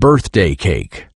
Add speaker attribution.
Speaker 1: birthday cake.